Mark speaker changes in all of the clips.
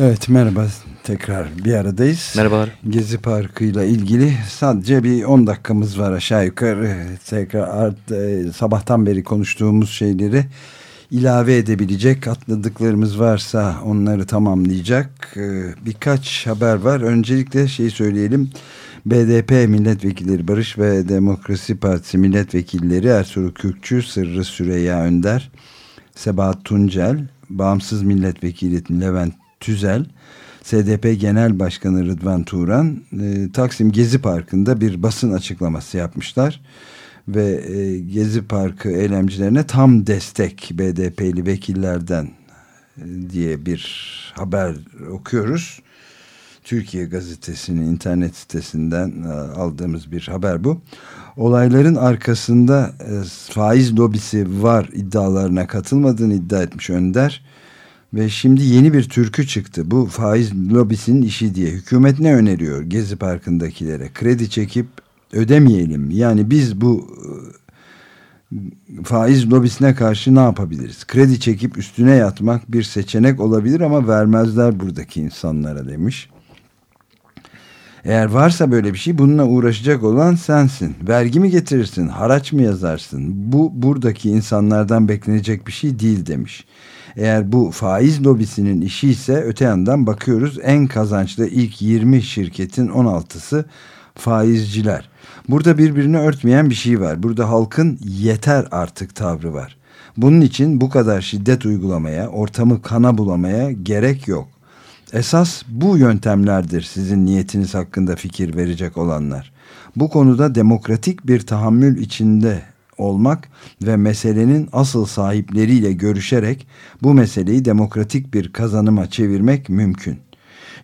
Speaker 1: Evet merhaba tekrar bir aradayız.
Speaker 2: Merhabalar.
Speaker 1: Gezi Parkı ile ilgili sadece bir 10 dakikamız var aşağı yukarı. Tekrar art, e, sabahtan beri konuştuğumuz şeyleri ilave edebilecek atladıklarımız varsa onları tamamlayacak. E, birkaç haber var. Öncelikle şey söyleyelim. BDP milletvekilleri Barış ve Demokrasi Partisi milletvekilleri Ertuğrul Kürkçü, Sırrı Süreyya Önder, Sebahat Tuncel, Bağımsız Milletvekili Levent Tüzel, SDP Genel Başkanı Rıdvan Turan e, Taksim Gezi Parkı'nda bir basın açıklaması yapmışlar. Ve e, Gezi Parkı eylemcilerine tam destek BDP'li vekillerden e, diye bir haber okuyoruz. Türkiye Gazetesi'nin internet sitesinden e, aldığımız bir haber bu. Olayların arkasında e, faiz lobisi var iddialarına katılmadığını iddia etmiş Önder ve şimdi yeni bir türkü çıktı. Bu faiz lobisinin işi diye. Hükümet ne öneriyor Gezi Parkı'ndakilere? Kredi çekip ödemeyelim. Yani biz bu e, faiz lobisine karşı ne yapabiliriz? Kredi çekip üstüne yatmak bir seçenek olabilir ama vermezler buradaki insanlara demiş. Eğer varsa böyle bir şey bununla uğraşacak olan sensin. Vergi mi getirirsin, haraç mı yazarsın? Bu buradaki insanlardan beklenecek bir şey değil demiş. Eğer bu faiz lobisinin işi ise öte yandan bakıyoruz en kazançlı ilk 20 şirketin 16'sı faizciler. Burada birbirini örtmeyen bir şey var. Burada halkın yeter artık tavrı var. Bunun için bu kadar şiddet uygulamaya, ortamı kana bulamaya gerek yok. Esas bu yöntemlerdir sizin niyetiniz hakkında fikir verecek olanlar. Bu konuda demokratik bir tahammül içinde olmak ve meselenin asıl sahipleriyle görüşerek bu meseleyi demokratik bir kazanıma çevirmek mümkün.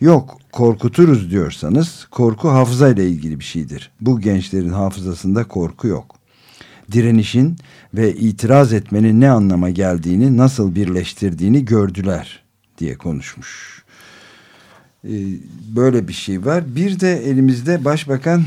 Speaker 1: Yok korkuturuz diyorsanız korku hafıza ile ilgili bir şeydir. Bu gençlerin hafızasında korku yok. Direnişin ve itiraz etmenin ne anlama geldiğini nasıl birleştirdiğini gördüler diye konuşmuş. Ee, böyle bir şey var. Bir de elimizde başbakan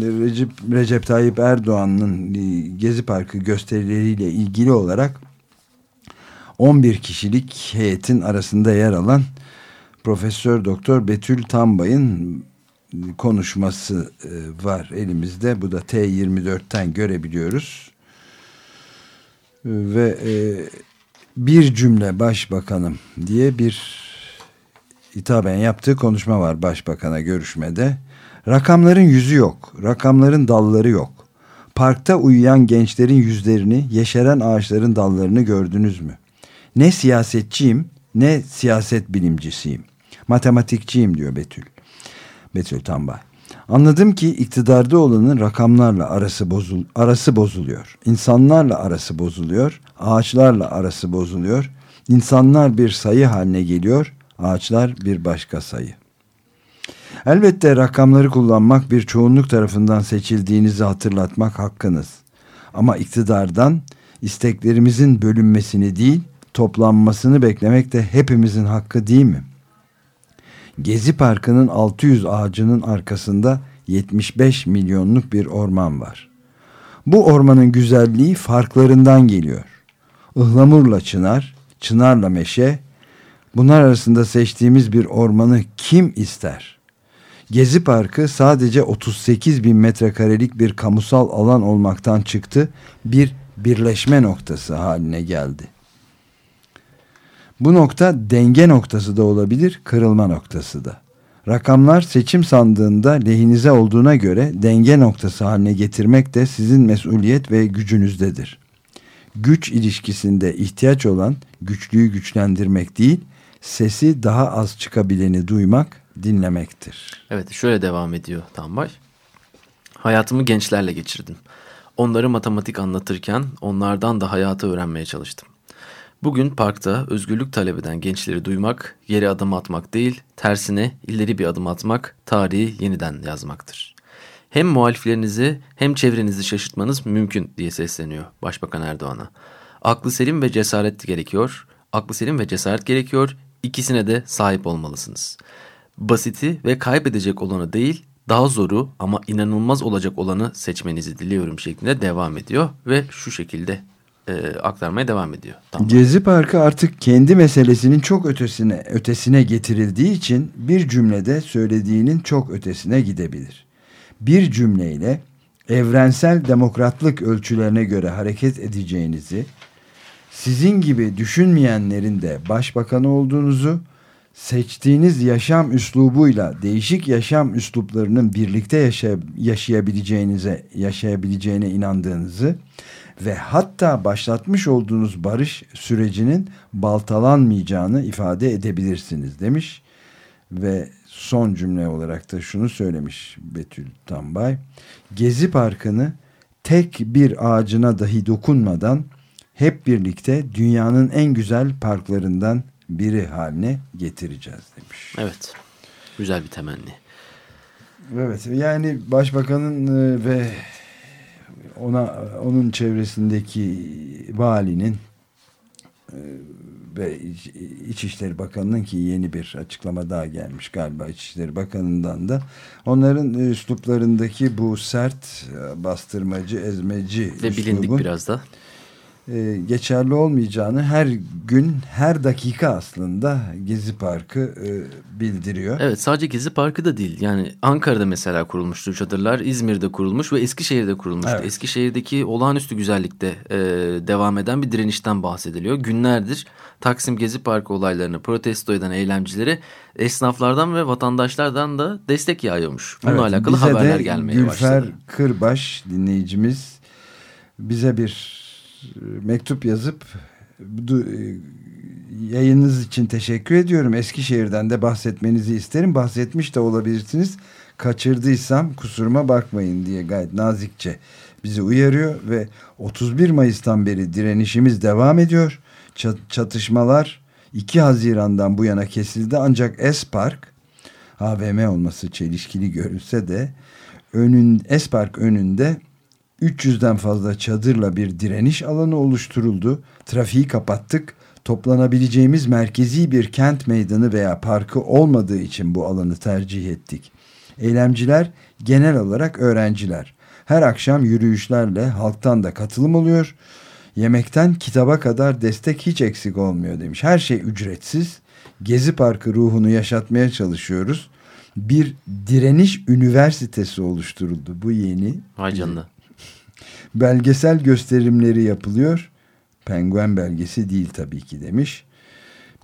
Speaker 1: Recep, Recep Tayyip Erdoğan'ın Gezi Parkı gösterileriyle ilgili olarak 11 kişilik heyetin arasında yer alan Profesör Doktor Betül Tambay'ın konuşması e, var elimizde. Bu da T24'ten görebiliyoruz. Ve e, bir cümle başbakanım diye bir hitaben yaptığı konuşma var başbakana görüşmede. Rakamların yüzü yok, rakamların dalları yok. Parkta uyuyan gençlerin yüzlerini, yeşeren ağaçların dallarını gördünüz mü? Ne siyasetçiyim, ne siyaset bilimcisiyim. Matematikçiyim diyor Betül. Betül Tambay. Anladım ki iktidarda olanın rakamlarla arası bozul arası bozuluyor. İnsanlarla arası bozuluyor, ağaçlarla arası bozuluyor. İnsanlar bir sayı haline geliyor, ağaçlar bir başka sayı. Elbette rakamları kullanmak bir çoğunluk tarafından seçildiğinizi hatırlatmak hakkınız. Ama iktidardan isteklerimizin bölünmesini değil, toplanmasını beklemek de hepimizin hakkı değil mi? Gezi Parkı'nın 600 ağacının arkasında 75 milyonluk bir orman var. Bu ormanın güzelliği farklarından geliyor. Ihlamurla çınar, çınarla meşe, bunlar arasında seçtiğimiz bir ormanı kim ister? Gezi Parkı sadece 38 bin metrekarelik bir kamusal alan olmaktan çıktı, bir birleşme noktası haline geldi. Bu nokta denge noktası da olabilir, kırılma noktası da. Rakamlar seçim sandığında lehinize olduğuna göre denge noktası haline getirmek de sizin mesuliyet ve gücünüzdedir. Güç ilişkisinde ihtiyaç olan güçlüyü güçlendirmek değil, sesi daha az çıkabileni duymak dinlemektir.
Speaker 2: Evet şöyle devam ediyor Tanbay. Hayatımı gençlerle geçirdim. Onları matematik anlatırken onlardan da hayatı öğrenmeye çalıştım. Bugün parkta özgürlük talep eden gençleri duymak, yere adım atmak değil, tersine ileri bir adım atmak, tarihi yeniden yazmaktır. Hem muhaliflerinizi hem çevrenizi şaşırtmanız mümkün diye sesleniyor Başbakan Erdoğan'a. Aklı selim ve cesaret gerekiyor. Aklı selim ve cesaret gerekiyor. İkisine de sahip olmalısınız. Basiti ve kaybedecek olanı değil, daha zoru ama inanılmaz olacak olanı seçmenizi diliyorum şeklinde devam ediyor ve şu şekilde e, aktarmaya devam ediyor.
Speaker 1: Tamam. Gezi Parkı artık kendi meselesinin çok ötesine ötesine getirildiği için bir cümlede söylediğinin çok ötesine gidebilir. Bir cümleyle evrensel demokratlık ölçülerine göre hareket edeceğinizi, sizin gibi düşünmeyenlerin de başbakanı olduğunuzu, seçtiğiniz yaşam üslubuyla değişik yaşam üsluplarının birlikte yaşay yaşayabileceğinize yaşayabileceğine inandığınızı ve hatta başlatmış olduğunuz barış sürecinin baltalanmayacağını ifade edebilirsiniz demiş ve son cümle olarak da şunu söylemiş Betül Tambay. Gezi Parkı'nı tek bir ağacına dahi dokunmadan hep birlikte dünyanın en güzel parklarından biri haline getireceğiz demiş.
Speaker 2: Evet. Güzel bir temenni.
Speaker 1: Evet yani başbakanın e, ve ona onun çevresindeki valinin e, ve İçişleri Bakanı'nın ki yeni bir açıklama daha gelmiş galiba İçişleri Bakanı'ndan da onların üsluplarındaki bu sert bastırmacı ezmeci
Speaker 2: ve bilindik biraz da
Speaker 1: e, geçerli olmayacağını her gün her dakika aslında Gezi Parkı e, bildiriyor.
Speaker 2: Evet sadece Gezi Parkı da değil yani Ankara'da mesela kurulmuştu çadırlar İzmir'de kurulmuş ve Eskişehir'de kurulmuştu. Evet. Eskişehir'deki olağanüstü güzellikte e, devam eden bir direnişten bahsediliyor. Günlerdir Taksim Gezi Parkı olaylarını protesto eden eylemcilere esnaflardan ve vatandaşlardan da destek yağıyormuş. Bununla evet, alakalı haberler gelmeye
Speaker 1: Gülfer
Speaker 2: başladı.
Speaker 1: Gülfer Kırbaş dinleyicimiz bize bir mektup yazıp e, yayınınız için teşekkür ediyorum. Eskişehir'den de bahsetmenizi isterim. Bahsetmiş de olabilirsiniz. Kaçırdıysam kusuruma bakmayın diye gayet nazikçe bizi uyarıyor ve 31 Mayıs'tan beri direnişimiz devam ediyor. Çatışmalar 2 Haziran'dan bu yana kesildi ancak Espark AVM olması çelişkili görünse de önün Espark önünde 300'den fazla çadırla bir direniş alanı oluşturuldu. Trafiği kapattık. Toplanabileceğimiz merkezi bir kent meydanı veya parkı olmadığı için bu alanı tercih ettik. Eylemciler genel olarak öğrenciler. Her akşam yürüyüşlerle halktan da katılım oluyor. Yemekten kitaba kadar destek hiç eksik olmuyor demiş. Her şey ücretsiz. Gezi Parkı ruhunu yaşatmaya çalışıyoruz. Bir direniş üniversitesi oluşturuldu. Bu yeni.
Speaker 2: Vay canına
Speaker 1: belgesel gösterimleri yapılıyor. Penguen belgesi değil tabii ki demiş.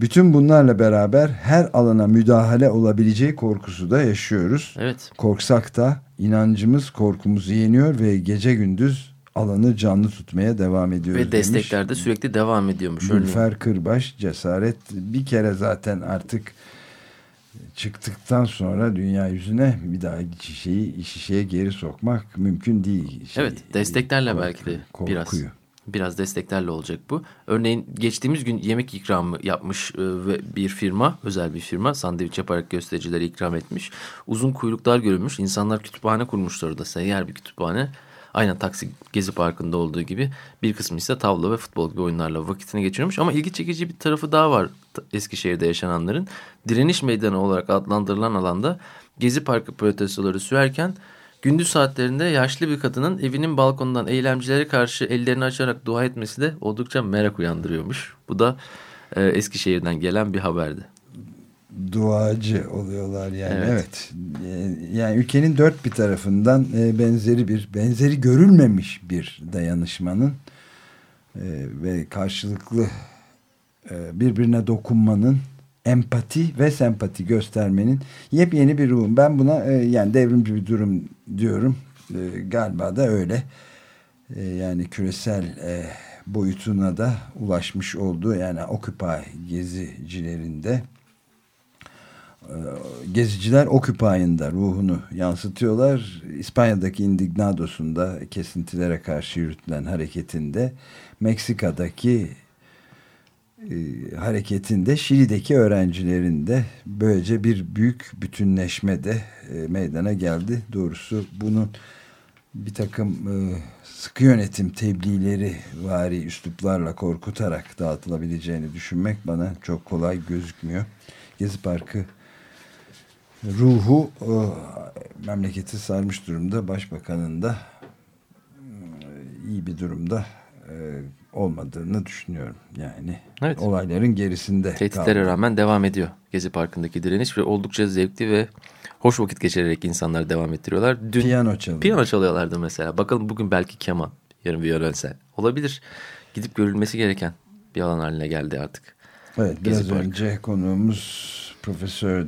Speaker 1: Bütün bunlarla beraber her alana müdahale olabileceği korkusu da yaşıyoruz.
Speaker 2: Evet.
Speaker 1: Korksak da inancımız korkumuzu yeniyor ve gece gündüz alanı canlı tutmaya devam ediyoruz
Speaker 2: Ve destekler de sürekli devam ediyormuş.
Speaker 1: Gülfer Kırbaş cesaret bir kere zaten artık çıktıktan sonra dünya yüzüne bir daha şişeyi şişeye geri sokmak mümkün değil.
Speaker 2: Şey, evet desteklerle korku, belki de korkuyu. biraz. Biraz desteklerle olacak bu. Örneğin geçtiğimiz gün yemek ikramı yapmış e, ve bir firma, özel bir firma sandviç yaparak göstericileri ikram etmiş. Uzun kuyruklar görülmüş. İnsanlar kütüphane kurmuşlar orada. Seyyar bir kütüphane. Aynen Taksi Gezi Parkı'nda olduğu gibi bir kısmı ise tavla ve futbol gibi oyunlarla vakitini geçirmiş. Ama ilgi çekici bir tarafı daha var Eskişehir'de yaşananların. Direniş meydanı olarak adlandırılan alanda Gezi Parkı protestoları sürerken gündüz saatlerinde yaşlı bir kadının evinin balkonundan eylemcilere karşı ellerini açarak dua etmesi de oldukça merak uyandırıyormuş. Bu da e, Eskişehir'den gelen bir haberdi
Speaker 1: duacı oluyorlar yani evet. evet. Ee, yani ülkenin dört bir tarafından e, benzeri bir benzeri görülmemiş bir dayanışmanın e, ve karşılıklı e, birbirine dokunmanın empati ve sempati göstermenin yepyeni bir ruhum. Ben buna yani devrimci bir durum diyorum. Galiba da öyle. Yani küresel boyutuna da ulaşmış oldu. Yani Occupy gezicilerinde geziciler Occupy'ında ruhunu yansıtıyorlar. İspanya'daki Indignados'unda kesintilere karşı yürütülen hareketinde Meksika'daki e, hareketinde Şili'deki öğrencilerin de böylece bir büyük bütünleşme de e, meydana geldi. Doğrusu bunun bir takım e, sıkı yönetim tebliğleri vari üsluplarla korkutarak dağıtılabileceğini düşünmek bana çok kolay gözükmüyor. Gezi Parkı ruhu o, memleketi sarmış durumda. Başbakanın da e, iyi bir durumda e, olmadığını düşünüyorum. Yani evet. olayların gerisinde.
Speaker 2: Tehditlere kaldı. rağmen devam ediyor Gezi Parkı'ndaki direniş ve oldukça zevkli ve hoş vakit geçirerek insanlar devam ettiriyorlar.
Speaker 1: Dün piyano çalıyor.
Speaker 2: Piyano çalıyorlardı mesela. Bakalım bugün belki keman, yarın violonsel. Olabilir. Gidip görülmesi gereken bir alan haline geldi artık.
Speaker 1: Evet Gezi biraz Park. önce konuğumuz Profesör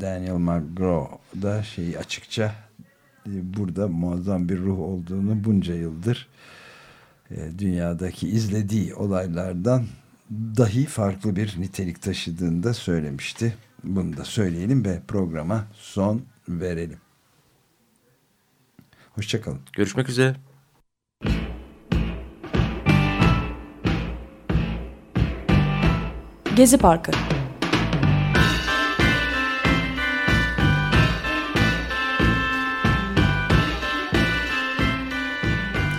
Speaker 1: Daniel McGraw da şeyi açıkça e, burada muazzam bir ruh olduğunu bunca yıldır e, dünyadaki izlediği olaylardan dahi farklı bir nitelik taşıdığını da söylemişti. Bunu da söyleyelim ve programa son verelim. Hoşçakalın.
Speaker 2: Görüşmek üzere.
Speaker 3: Gezi Parkı